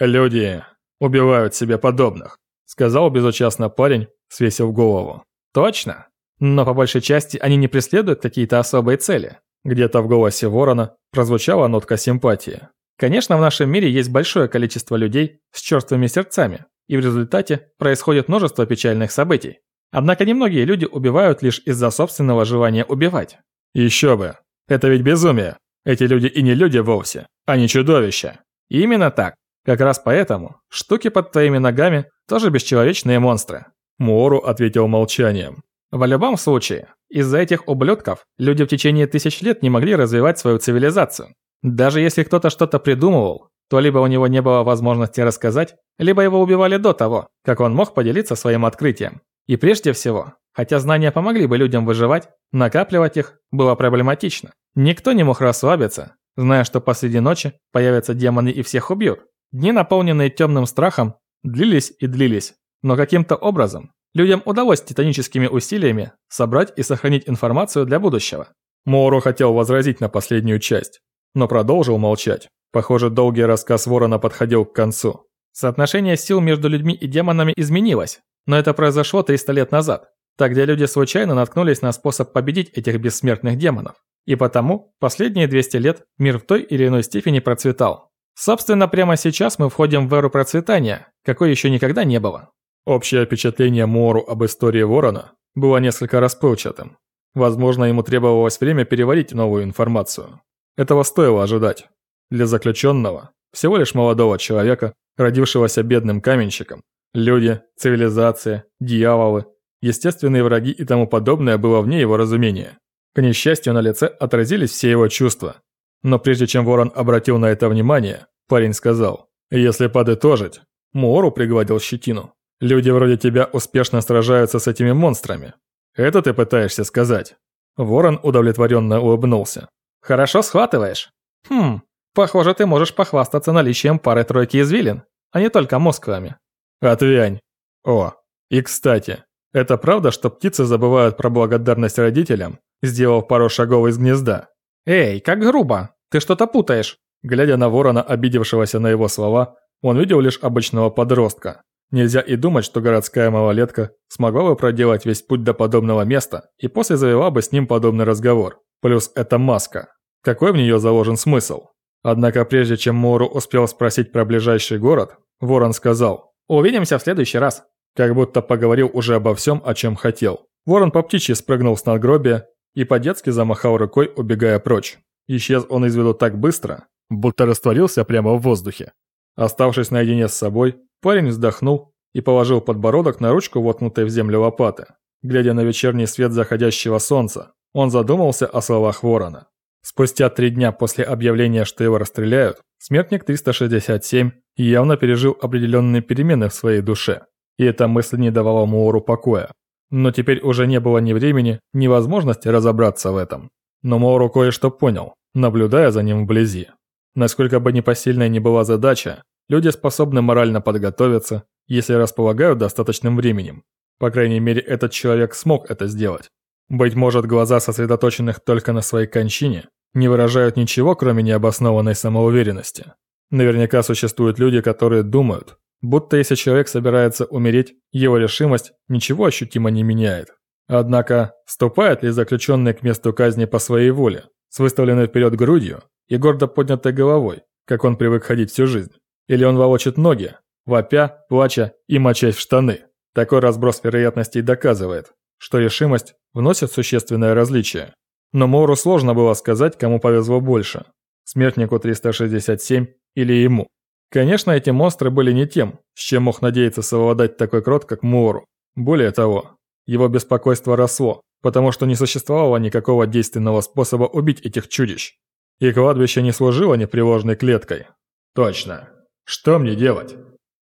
«Люди убивают себе подобных», — сказал безучастно парень, свесив голову. «Точно. Но по большей части они не преследуют какие-то особые цели». Где-то в голосе ворона прозвучала нотка симпатии. Конечно, в нашем мире есть большое количество людей с черствыми сердцами, и в результате происходит множество печальных событий. Однако немногие люди убивают лишь из-за собственного желания убивать. Еще бы. Это ведь безумие. Эти люди и не люди вовсе, а не чудовища. Именно так. Как раз поэтому штуки под твоими ногами тоже бесчеловечные монстры. Мору ответил молчанием. В любом случае, из-за этих ублюдков люди в течение тысяч лет не могли развивать свою цивилизацию. Даже если кто-то что-то придумывал, то либо у него не было возможности рассказать, либо его убивали до того, как он мог поделиться своим открытием. И прежде всего, хотя знания помогли бы людям выживать, накапливать их было проблематично. Никто не мог расслабиться, зная, что посреди ночи появятся демоны и всех убьют. Дни, наполненные темным страхом, длились и длились, но каким-то образом людям удалось титаническими усилиями собрать и сохранить информацию для будущего. Моуру хотел возразить на последнюю часть, но продолжил молчать. Похоже, долгий рассказ Ворона подходил к концу. Соотношение сил между людьми и демонами изменилось, но это произошло 300 лет назад. Тогда люди случайно наткнулись на способ победить этих бессмертных демонов. И потому последние 200 лет мир в той или иной степени процветал. Собственно, прямо сейчас мы входим в эру процветания, какой еще никогда не было. Общее впечатление Мору об истории Ворона было несколько расплывчатым. Возможно, ему требовалось время переварить новую информацию. Этого стоило ожидать. Для заключенного, всего лишь молодого человека, родившегося бедным каменщиком, люди, цивилизация, дьяволы, естественные враги и тому подобное было вне его разумения. К несчастью, на лице отразились все его чувства. Но прежде чем Ворон обратил на это внимание, парень сказал, «Если подытожить...» Муору пригладил щетину. «Люди вроде тебя успешно сражаются с этими монстрами. Это ты пытаешься сказать?» Ворон удовлетворенно улыбнулся. «Хорошо схватываешь. Хм, похоже, ты можешь похвастаться наличием пары-тройки извилин, а не только мускулами». «Отвянь. О, и кстати, это правда, что птицы забывают про благодарность родителям, сделав пару шагов из гнезда?» «Эй, как грубо! Ты что-то путаешь!» Глядя на ворона, обидевшегося на его слова, он видел лишь обычного подростка. Нельзя и думать, что городская малолетка смогла бы проделать весь путь до подобного места и после завела бы с ним подобный разговор. Плюс это маска. Какой в нее заложен смысл? Однако прежде чем Мору успел спросить про ближайший город, Ворон сказал «Увидимся в следующий раз». Как будто поговорил уже обо всем, о чем хотел. Ворон по птичьи спрыгнул с надгробия и по-детски замахал рукой, убегая прочь. Исчез он из виду так быстро, будто растворился прямо в воздухе. Оставшись наедине с собой, парень вздохнул и положил подбородок на ручку воткнутой в землю лопаты. Глядя на вечерний свет заходящего солнца, он задумался о словах ворона. Спустя три дня после объявления, что его расстреляют, смертник 367 явно пережил определенные перемены в своей душе, и эта мысль не давала Муору покоя. Но теперь уже не было ни времени, ни возможности разобраться в этом. Но Моуру кое-что понял, наблюдая за ним вблизи. Насколько бы непосильной ни была задача, люди способны морально подготовиться, если располагают достаточным временем. По крайней мере, этот человек смог это сделать. Быть может, глаза сосредоточенных только на своей кончине не выражают ничего, кроме необоснованной самоуверенности. Наверняка существуют люди, которые думают, Будто если человек собирается умереть, его решимость ничего ощутимо не меняет. Однако, ступает ли заключенный к месту казни по своей воле, с выставленной вперед грудью и гордо поднятой головой, как он привык ходить всю жизнь? Или он волочит ноги, вопя, плача и мочась в штаны? Такой разброс вероятностей доказывает, что решимость вносит существенное различие. Но Мору сложно было сказать, кому повезло больше – смертнику 367 или ему. Конечно, эти монстры были не тем, с чем мог надеяться совладать такой крот, как Муору. Более того, его беспокойство росло, потому что не существовало никакого действенного способа убить этих чудищ. И кладбище не служило непреложной клеткой. Точно. Что мне делать?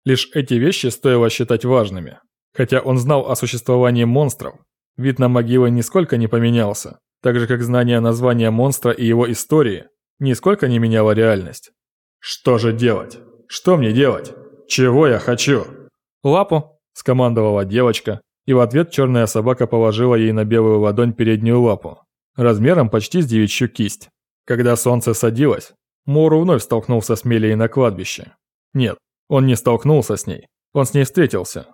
Лишь эти вещи стоило считать важными. Хотя он знал о существовании монстров, вид на могилы нисколько не поменялся, так же как знание названия монстра и его истории нисколько не меняло реальность. Что же делать? Что мне делать? Чего я хочу?» «Лапу», – скомандовала девочка, и в ответ черная собака положила ей на белую ладонь переднюю лапу, размером почти с девичью кисть. Когда солнце садилось, Мору вновь столкнулся с Мелией на кладбище. Нет, Он не столкнулся с ней, он с ней встретился.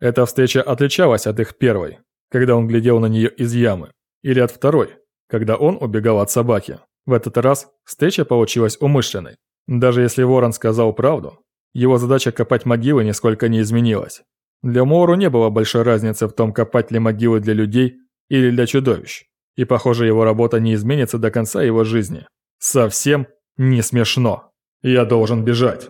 Эта встреча отличалась от их первой, когда он глядел на нее из ямы, или от второй, когда он убегал от собаки. В этот раз встреча получилась умышленной. Даже если Ворон сказал правду, его задача копать могилы нисколько не изменилась. Для Моуру не было большой разницы в том, копать ли могилы для людей или для чудовищ. И, похоже, его работа не изменится до конца его жизни. Совсем не смешно. Я должен бежать.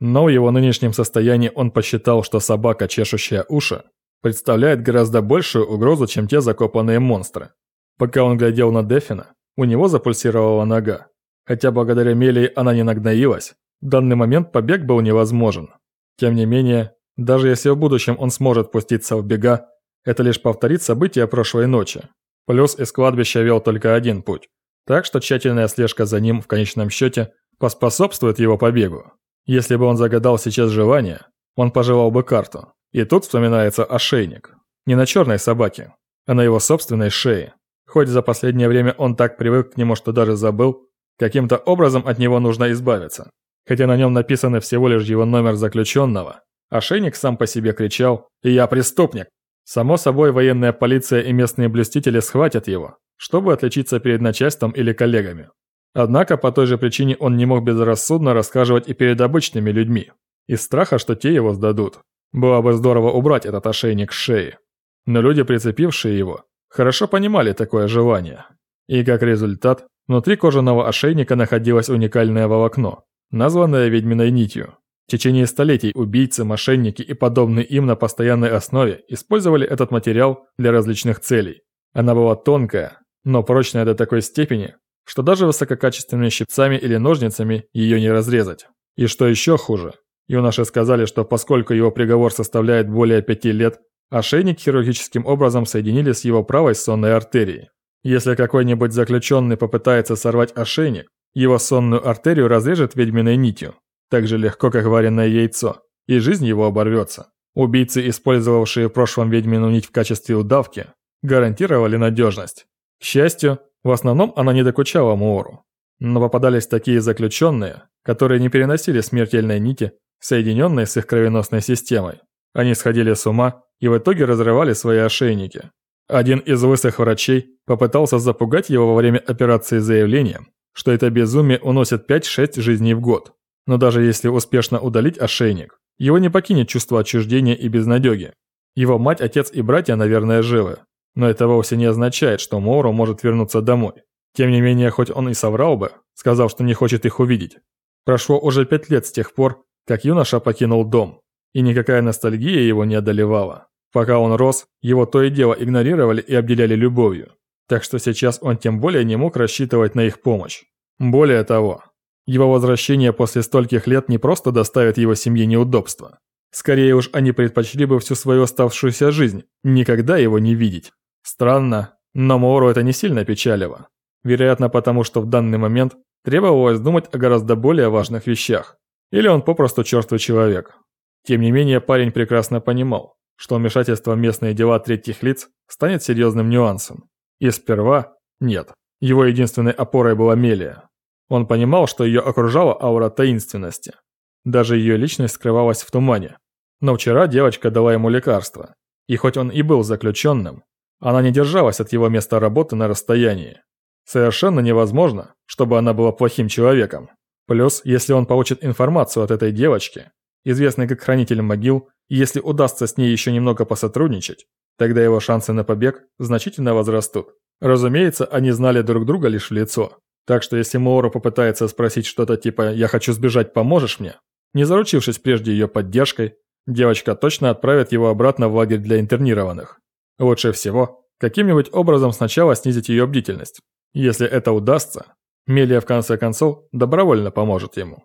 Но в его нынешнем состоянии он посчитал, что собака, чешущая уши, представляет гораздо большую угрозу, чем те закопанные монстры. Пока он глядел на Дефина, у него запульсировала нога. Хотя благодаря Мелии она не нагноилась, в данный момент побег был невозможен. Тем не менее, даже если в будущем он сможет пуститься в бега, это лишь повторит события прошлой ночи. Плюс из кладбища вел только один путь, так что тщательная слежка за ним в конечном счете поспособствует его побегу. Если бы он загадал сейчас желание, он пожелал бы карту. И тут вспоминается ошейник. Не на черной собаке, а на его собственной шее. Хоть за последнее время он так привык к нему, что даже забыл, каким-то образом от него нужно избавиться. Хотя на нем написано всего лишь его номер заключенного, ошейник сам по себе кричал «Я преступник!». Само собой, военная полиция и местные блюстители схватят его, чтобы отличиться перед начальством или коллегами. Однако по той же причине он не мог безрассудно рассказывать и перед обычными людьми, из страха, что те его сдадут. Было бы здорово убрать этот ошейник с шеи. Но люди, прицепившие его, хорошо понимали такое желание. И как результат, внутри кожаного ошейника находилось уникальное волокно, названное ведьминой нитью. В течение столетий убийцы, мошенники и подобные им на постоянной основе использовали этот материал для различных целей. Она была тонкая, но прочная до такой степени, что даже высококачественными щипцами или ножницами ее не разрезать. И что еще хуже, юноше сказали, что поскольку его приговор составляет более пяти лет, ошейник хирургическим образом соединили с его правой сонной артерией. Если какой-нибудь заключенный попытается сорвать ошейник, его сонную артерию разрежет ведьминой нитью, так же легко, как вареное яйцо, и жизнь его оборвется. Убийцы, использовавшие в прошлом ведьмину нить в качестве удавки, гарантировали надежность. К счастью, в основном она не докучала Муору. Но попадались такие заключенные, которые не переносили смертельной нити, соединенной с их кровеносной системой. Они сходили с ума и в итоге разрывали свои ошейники. Один из высых врачей попытался запугать его во время операции заявлением, что это безумие уносит 5-6 жизней в год. Но даже если успешно удалить ошейник, его не покинет чувство отчуждения и безнадёги. Его мать, отец и братья, наверное, живы, но это вовсе не означает, что Моуру может вернуться домой. Тем не менее, хоть он и соврал бы, сказав, что не хочет их увидеть. Прошло уже пять лет с тех пор, как юноша покинул дом, и никакая ностальгия его не одолевала. Пока он рос, его то и дело игнорировали и обделяли любовью. Так что сейчас он тем более не мог рассчитывать на их помощь. Более того, его возвращение после стольких лет не просто доставит его семье неудобства. Скорее уж они предпочли бы всю свою оставшуюся жизнь никогда его не видеть. Странно, но Моуру это не сильно печалило. Вероятно, потому что в данный момент требовалось думать о гораздо более важных вещах. Или он попросту черствый человек. Тем не менее, парень прекрасно понимал, что вмешательство в местные дела третьих лиц станет серьезным нюансом. И сперва нет. Его единственной опорой была Мелия. Он понимал, что ее окружала аура таинственности. Даже ее личность скрывалась в тумане. Но вчера девочка дала ему лекарство. И хоть он и был заключенным, она не держалась от его места работы на расстоянии. Совершенно невозможно, чтобы она была плохим человеком. Плюс, если он получит информацию от этой девочки, известной как Хранитель могил, и если удастся с ней еще немного посотрудничать, тогда его шансы на побег значительно возрастут. Разумеется, они знали друг друга лишь в лицо. Так что если Моуру попытается спросить что-то типа «я хочу сбежать, поможешь мне?», не заручившись прежде ее поддержкой, девочка точно отправит его обратно в лагерь для интернированных. Лучше всего каким-нибудь образом сначала снизить ее бдительность. Если это удастся, Мелия в конце концов добровольно поможет ему.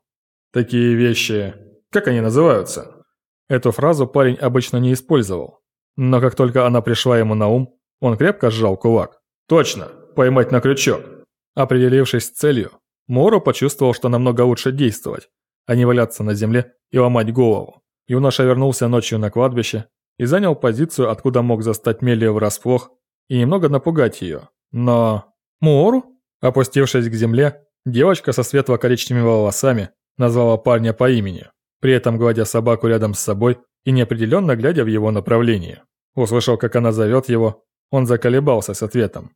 Такие вещи... Как они называются? Эту фразу парень обычно не использовал. Но как только она пришла ему на ум, он крепко сжал кулак. Точно, поймать на крючок. Определившись с целью, Моро почувствовал, что намного лучше действовать, а не валяться на земле и ломать голову. Юноша вернулся ночью на кладбище и занял позицию, откуда мог застать Мелию врасплох и немного напугать ее. Но... Муору? Опустившись к земле, девочка со светло-коричневыми волосами назвала парня по имени. при этом гладя собаку рядом с собой и неопределенно глядя в его направлении. Услышал, как она зовет его, он заколебался с ответом.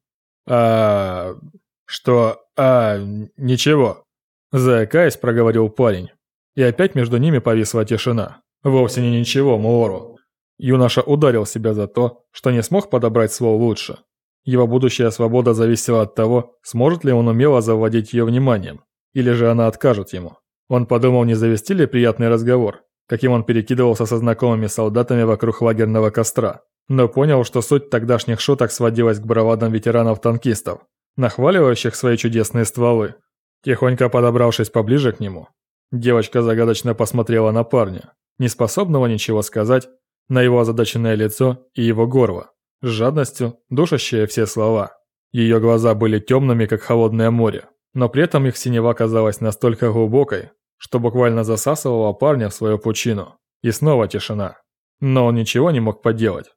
«А... что... а... ничего». Заикаясь, проговорил парень. И опять между ними повисла тишина. Вовсе не ничего, Муору. Юноша ударил себя за то, что не смог подобрать слово лучше. Его будущая свобода зависела от того, сможет ли он умело завладеть ее вниманием, или же она откажет ему. Он подумал, не завести ли приятный разговор, каким он перекидывался со знакомыми солдатами вокруг лагерного костра, но понял, что суть тогдашних шуток сводилась к бравадам ветеранов-танкистов, нахваливающих свои чудесные стволы. Тихонько подобравшись поближе к нему, девочка загадочно посмотрела на парня, не способного ничего сказать, на его озадаченное лицо и его горло, с жадностью, душащее все слова. Ее глаза были темными, как холодное море, но при этом их синева казалась настолько глубокой, что буквально засасывала парня в свою пучину. И снова тишина. Но он ничего не мог поделать.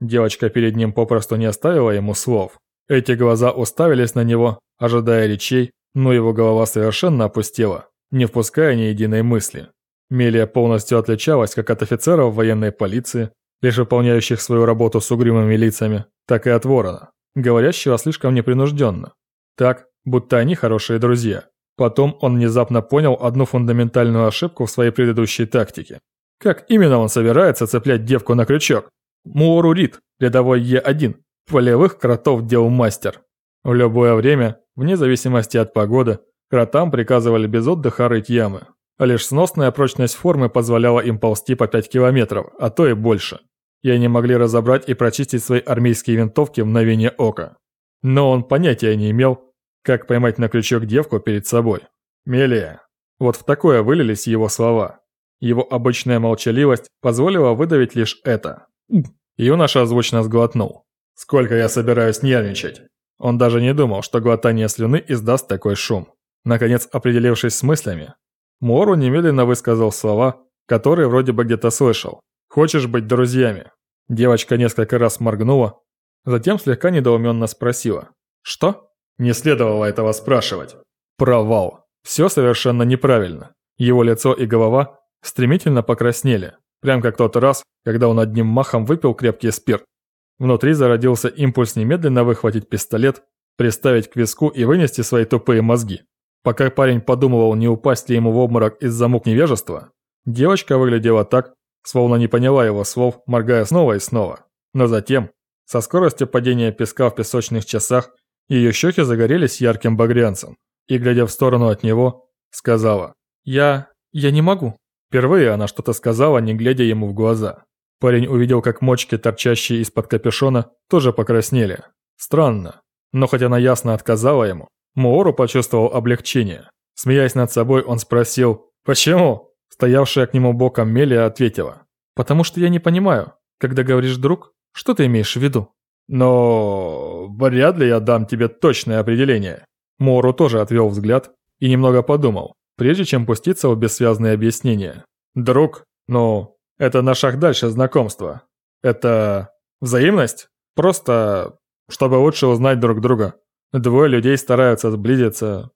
Девочка перед ним попросту не оставила ему слов. Эти глаза уставились на него, ожидая речей, но его голова совершенно опустела, не впуская ни единой мысли. Мелия полностью отличалась как от офицеров военной полиции, лишь выполняющих свою работу с угрюмыми лицами, так и от ворона, говорящего слишком непринужденно. Так, будто они хорошие друзья. Потом он внезапно понял одну фундаментальную ошибку в своей предыдущей тактике. Как именно он собирается цеплять девку на крючок? Муору Рид, рядовой Е1, полевых кротов дел мастер. В любое время, вне зависимости от погоды, кротам приказывали без отдыха рыть ямы. А лишь сносная прочность формы позволяла им ползти по 5 километров, а то и больше. И они могли разобрать и прочистить свои армейские винтовки в мгновение ока. Но он понятия не имел, как поймать на крючок девку перед собой? Мелия. Вот в такое вылились его слова. Его обычная молчаливость позволила выдавить лишь это. Юноша звучно сглотнул. «Сколько я собираюсь нервничать?» Он даже не думал, что глотание слюны издаст такой шум. Наконец, определившись с мыслями, Мору немедленно высказал слова, которые вроде бы где-то слышал. «Хочешь быть друзьями?» Девочка несколько раз моргнула, затем слегка недоуменно спросила. «Что?» Не следовало этого спрашивать. Провал. Все совершенно неправильно. Его лицо и голова стремительно покраснели, прям как тот раз, когда он одним махом выпил крепкий спирт. Внутри зародился импульс немедленно выхватить пистолет, приставить к виску и вынести свои тупые мозги. Пока парень подумывал, не упасть ли ему в обморок из-за мук невежества, девочка выглядела так, словно не поняла его слов, моргая снова и снова. Но затем, со скоростью падения песка в песочных часах, ее щеки загорелись ярким багрянцем, и, глядя в сторону от него, сказала «Я... я не могу». Впервые она что-то сказала, не глядя ему в глаза. Парень увидел, как мочки, торчащие из-под капюшона, тоже покраснели. Странно. Но хоть она ясно отказала ему, Моору почувствовал облегчение. Смеясь над собой, он спросил «Почему?». Стоявшая к нему боком Мелия ответила «Потому что я не понимаю, когда говоришь «друг», что ты имеешь в виду?» Но вряд ли я дам тебе точное определение. Мору тоже отвел взгляд и немного подумал, прежде чем пуститься в бессвязные объяснения. Друг, ну, это на шаг дальше знакомства. Это взаимность? Просто, чтобы лучше узнать друг друга. Двое людей стараются сблизиться.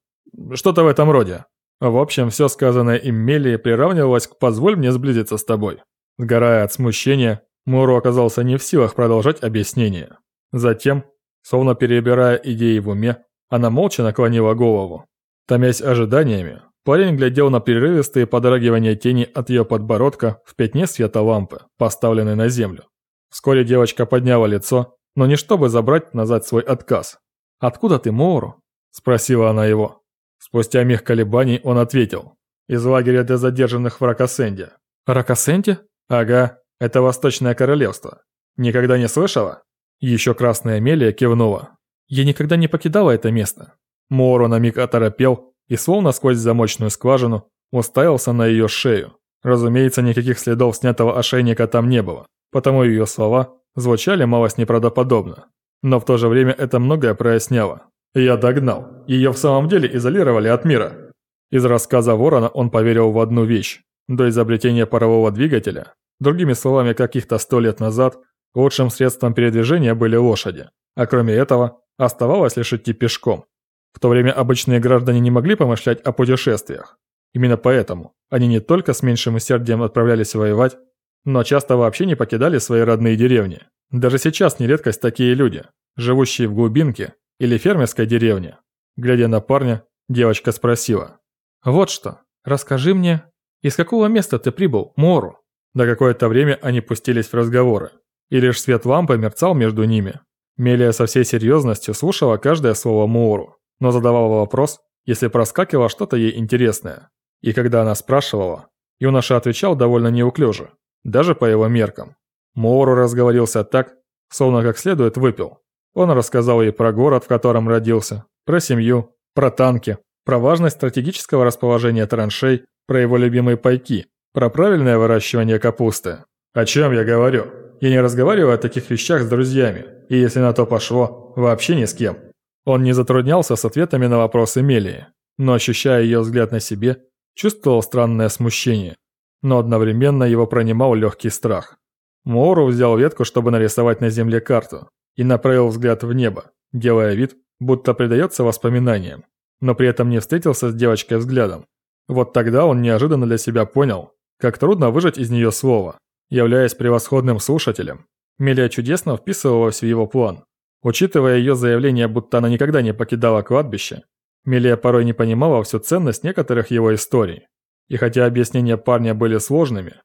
Что-то в этом роде. В общем, все сказанное им Мелии приравнивалось к «позволь мне сблизиться с тобой». Сгорая от смущения, Муру оказался не в силах продолжать объяснение. Затем, словно перебирая идеи в уме, она молча наклонила голову. Томясь ожиданиями, парень глядел на прерывистые подрагивания тени от ее подбородка в пятне света лампы, поставленной на землю. Вскоре девочка подняла лицо, но не чтобы забрать назад свой отказ. «Откуда ты, Моуру?» – спросила она его. Спустя миг колебаний он ответил. «Из лагеря для задержанных в Ракасенде». «Ракасенде?» «Ага, это Восточное Королевство. Никогда не слышала?» Еще красная Амелия кивнула. «Я никогда не покидала это место». Моро на миг оторопел и, словно сквозь замочную скважину, уставился на ее шею. Разумеется, никаких следов снятого ошейника там не было, потому ее слова звучали малость неправдоподобно. Но в то же время это многое проясняло. «Я догнал. Ее в самом деле изолировали от мира». Из рассказа Ворона он поверил в одну вещь. До изобретения парового двигателя Другими словами, каких-то сто лет назад лучшим средством передвижения были лошади, а кроме этого оставалось лишь идти пешком. В то время обычные граждане не могли помышлять о путешествиях. Именно поэтому они не только с меньшим усердием отправлялись воевать, но часто вообще не покидали свои родные деревни. Даже сейчас не такие люди, живущие в глубинке или фермерской деревне. Глядя на парня, девочка спросила. «Вот что, расскажи мне, из какого места ты прибыл, Мору?» На какое-то время они пустились в разговоры, и лишь свет лампы мерцал между ними. Мелия со всей серьезностью слушала каждое слово Мору, но задавала вопрос, если проскакивало что-то ей интересное. И когда она спрашивала, юноша отвечал довольно неуклюже, даже по его меркам. Моору разговорился так, словно как следует выпил. Он рассказал ей про город, в котором родился, про семью, про танки, про важность стратегического расположения траншей, про его любимые пайки, про правильное выращивание капусты. О чем я говорю? Я не разговариваю о таких вещах с друзьями, и если на то пошло, вообще ни с кем. Он не затруднялся с ответами на вопросы Мелии, но ощущая ее взгляд на себе, чувствовал странное смущение, но одновременно его пронимал легкий страх. Моуру взял ветку, чтобы нарисовать на земле карту, и направил взгляд в небо, делая вид, будто предается воспоминаниям, но при этом не встретился с девочкой взглядом. Вот тогда он неожиданно для себя понял, как трудно выжать из нее слово. Являясь превосходным слушателем, Мелия чудесно вписывалась в его план. Учитывая ее заявление, будто она никогда не покидала кладбище, Мелия порой не понимала всю ценность некоторых его историй. И хотя объяснения парня были сложными,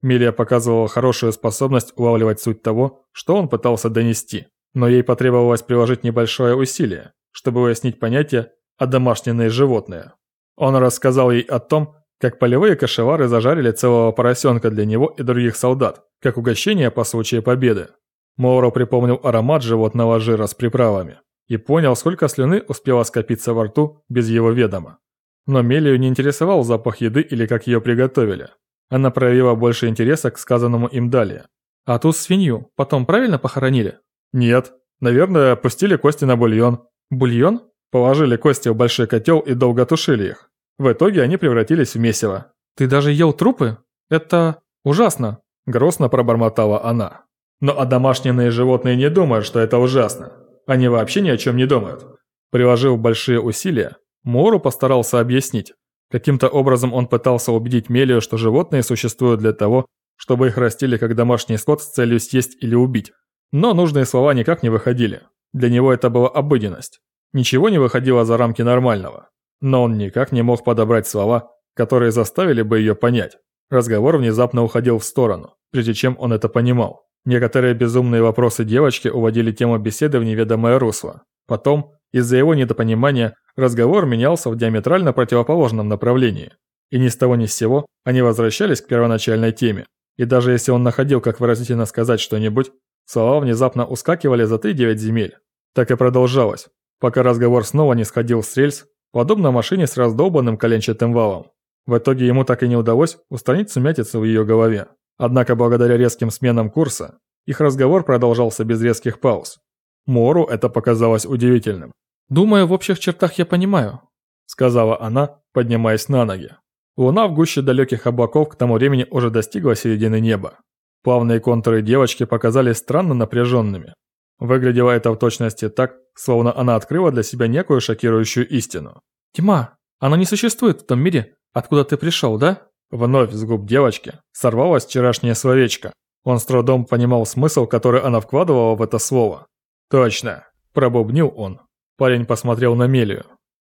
Милия показывала хорошую способность улавливать суть того, что он пытался донести. Но ей потребовалось приложить небольшое усилие, чтобы уяснить понятие «одомашненные животные». Он рассказал ей о том, как полевые кошевары зажарили целого поросенка для него и других солдат, как угощение по случаю победы. Моуро припомнил аромат животного жира с приправами и понял, сколько слюны успело скопиться во рту без его ведома. Но Мелию не интересовал запах еды или как ее приготовили. Она проявила больше интереса к сказанному им далее. «А ту свинью потом правильно похоронили?» «Нет. Наверное, пустили кости на бульон». «Бульон?» Положили кости в большой котел и долго тушили их. В итоге они превратились в месиво. «Ты даже ел трупы? Это ужасно!» Грустно пробормотала она. Но домашние животные не думают, что это ужасно. Они вообще ни о чем не думают. Приложив большие усилия, Мору постарался объяснить. Каким-то образом он пытался убедить Мелию, что животные существуют для того, чтобы их растили как домашний скот с целью съесть или убить. Но нужные слова никак не выходили. Для него это была обыденность. Ничего не выходило за рамки нормального. Но он никак не мог подобрать слова, которые заставили бы ее понять. Разговор внезапно уходил в сторону, прежде чем он это понимал. Некоторые безумные вопросы девочки уводили тему беседы в неведомое русло. Потом, из-за его недопонимания, разговор менялся в диаметрально противоположном направлении. И ни с того ни с сего они возвращались к первоначальной теме. И даже если он находил, как выразительно сказать что-нибудь, слова внезапно ускакивали за 3-9 земель. Так и продолжалось, пока разговор снова не сходил с рельс, подобно машине с раздолбанным коленчатым валом. В итоге ему так и не удалось устранить сумятицу в ее голове. Однако благодаря резким сменам курса, их разговор продолжался без резких пауз. Мору это показалось удивительным. «Думаю, в общих чертах я понимаю», — сказала она, поднимаясь на ноги. Луна в гуще далеких облаков к тому времени уже достигла середины неба. Плавные контуры девочки показались странно напряженными. Выглядело это в точности так, словно она открыла для себя некую шокирующую истину. «Тьма, она не существует в том мире, откуда ты пришел, да?» Вновь с губ девочки сорвалось вчерашнее словечко. Он с трудом понимал смысл, который она вкладывала в это слово. «Точно», – пробубнил он. Парень посмотрел на Мелию.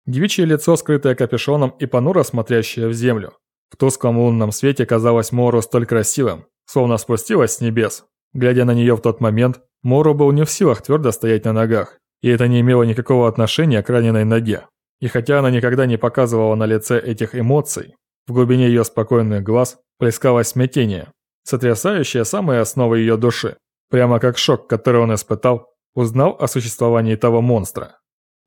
Девичье лицо, скрытое капюшоном и понуро смотрящее в землю. В тусклом лунном свете казалось Мору столь красивым, словно спустилась с небес. Глядя на нее в тот момент, Мору был не в силах твердо стоять на ногах, и это не имело никакого отношения к раненой ноге. И хотя она никогда не показывала на лице этих эмоций, в глубине ее спокойных глаз плескалось смятение, сотрясающее самые основы ее души, прямо как шок, который он испытал, узнал о существовании того монстра.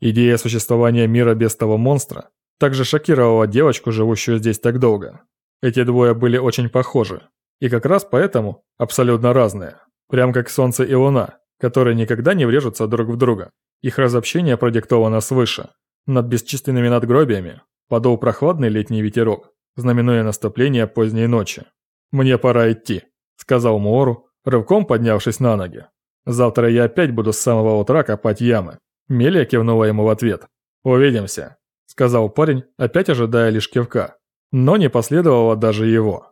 Идея существования мира без того монстра также шокировала девочку, живущую здесь так долго. Эти двое были очень похожи, и как раз поэтому абсолютно разные. Прям как Солнце и Луна, которые никогда не врежутся друг в друга. Их разобщение продиктовано свыше. Над бесчисленными надгробиями подул прохладный летний ветерок, знаменуя наступление поздней ночи. «Мне пора идти», — сказал Муору, рывком поднявшись на ноги. «Завтра я опять буду с самого утра копать ямы». Мелия кивнула ему в ответ. «Увидимся», – сказал парень, опять ожидая лишь кивка. Но не последовало даже его.